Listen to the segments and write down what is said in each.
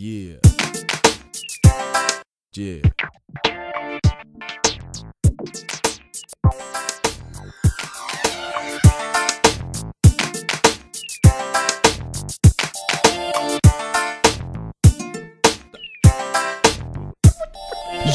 Yeah. Yeah.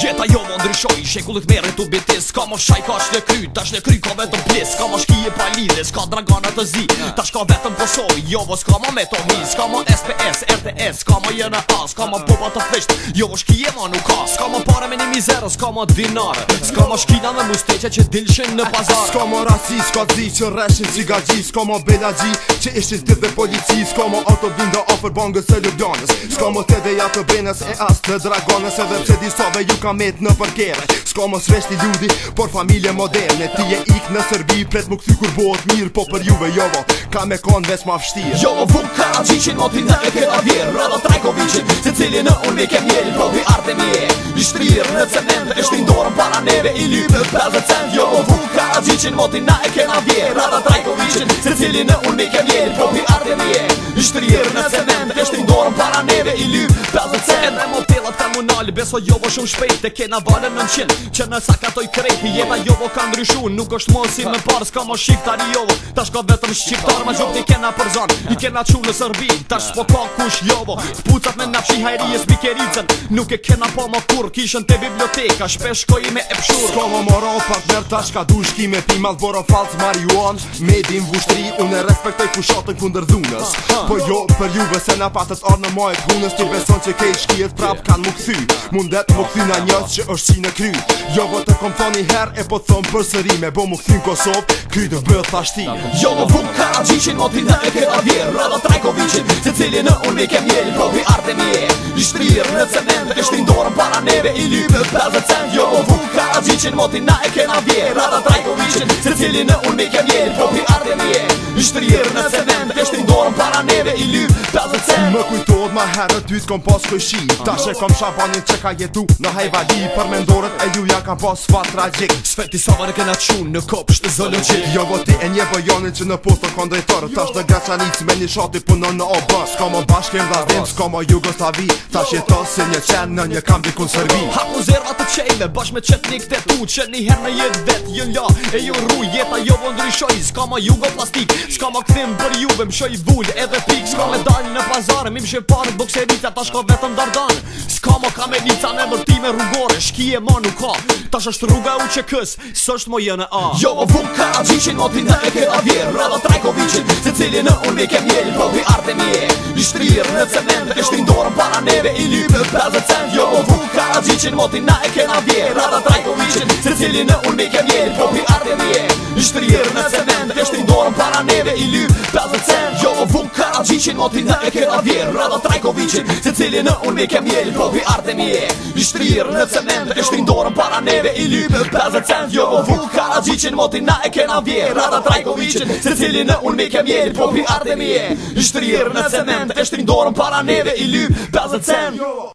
Gjeta jo më ndryshoj, shekullit mërë të bitis Ka më shaj ka shle kry, ta le kry ka vetëm plis Ka më shkije pa lidis, ka dragana të zi Ta shka vetëm posoj, jo vës ka më me tomi Ska më SPS, RTS, s'ka më jena as Ka më popa të fisht, jo vë shkije ma nuk as Ska më popa mizero s'ka ma dinare S'ka ma shkina dhe musteqe që dilshin në pazare S'ka ma raci, s'ka zi që reshin si ga gji S'ka ma bela gji që ishqin të dhe polici S'ka ma auto binda ofër bongës e lëbjanës S'ka ma të dheja të benes e as të dragonës Edhe pse disove ju ka met në përkere S'ka ma sreshti ljudi, por familje moderne Ti e ik në Serbi, pret më këthy kur bohët mirë Po për juve jovo, ka me konë vesë ma fështirë Jo më vukë ka agjishin, më dhe e këta vjerë Rado Trajkovicin, se cili në unë mi ke mjeri Provi arte mje, i shtrirë në cement E shtindorën para neve i lypë dhe 50 cent Jo më vukë ka agjishin, më dhe e këta vjerë Rado Trajkovicin, se cili në unë mi ke mjeri Provi arte mje, i shtrirë në cement E shtindorën para neve i lypë 50 cent E motelat normal beso jo vo shum shpejt te kena vale nën qe na sa katoj krej jeta jo vo ka ndryshu nuk është mos si me par, s'ka mos shik tani jo vo tash ka vetem shqiptar ma jop te kena per zon i kena chu ne serbi tash po ka kush jo vo me nafshi hajri es s'pikericen nuk e kena po ma kur kishen te biblioteka shpes shkoj me e pshur ko mo moro pa der tash ka dush me ti al boro falc marijuan me dim vushtri un respektoj fushat te po jo per ju se na patat ornë moje dhunës ti beson se ke shkiet prap kan mu Mundet më këthina njës që është si në kry Jo vë të kom thoni her e po thonë për sëri Me bo më këthin Kosovë, kry të bëth thashti Jo vë vuk ka motina e këta vjerë Rado Trajkovicin, se cili në unë mi ke mjeli Pro vi arte mi e, në cement E shtin dorën para neve i lypë të plazë Jo vë vëm ka motina e këta vjerë Rado Trajkovicin, se cili në unë mi ke mjeli Pro vi arte mi e, në cement E shtin dorën para neve i lypë 50 Më kujtohet ma herë dytë kom pas kojshi Ta shë kom shabonin që ka jetu në hajvali Për me ndorët e ju ja kam pas fat tragik Sveti sabër jo, e këna qunë në kop shtë zëllëgji Jo goti e një bëjonin që në posto kon drejtor Ta shë në graçanic me një shati punon në obës Ska më bashkim dhe rrim, ska më Jugoslavi Ta shë jeto si një qenë në një kam di kun sërbi Haku zera të qejme bash me qetni këte tu Që një her në jetë vetë jën la e ju rru Jeta jo vëndryshoj, ska më Jugoplastik Ska më këthim për juve, më shoj vull edhe pik Ska me dal në pazarë mi shë parë të bukserit ta shko vetë në dardanë Ska mo ka me lica në mërtime rrugore Shki e ma nuk ka Ta shështë është rruga u që kësë Së është mo jë në a Jo o vun ka a gjishin Mo t'i e këta vjerë Rado trajkovicin Se cili në unë mi ke mjeli Po t'i arte mje Një shtrirë në cement E shtin dorën para neve I lypë për 50 cent Jo o vun ka a gjishin Mo t'i e këta vjerë Rado trajkovicin Se cili në unë po mi ke mjeli Po arte shtrirë në cement Eshtë i dorën para neve i lyrë pëllë cent Jo më vun kara gjishin, motin dhe e këta vjerë Rada Trajkovicin, se cili në unë mi kem jelë Po vi arte mi e shtrirë në cement Eshtë i dorën para neve i lyrë pëllë cent Jo më vun kara gjishin, motin dhe e këta vjerë Rada Trajkovicin, se cili në unë mi kem jelë Po vi arte mi e shtrirë në cement Eshtë i dorën para neve i lyrë pëllë cent Jo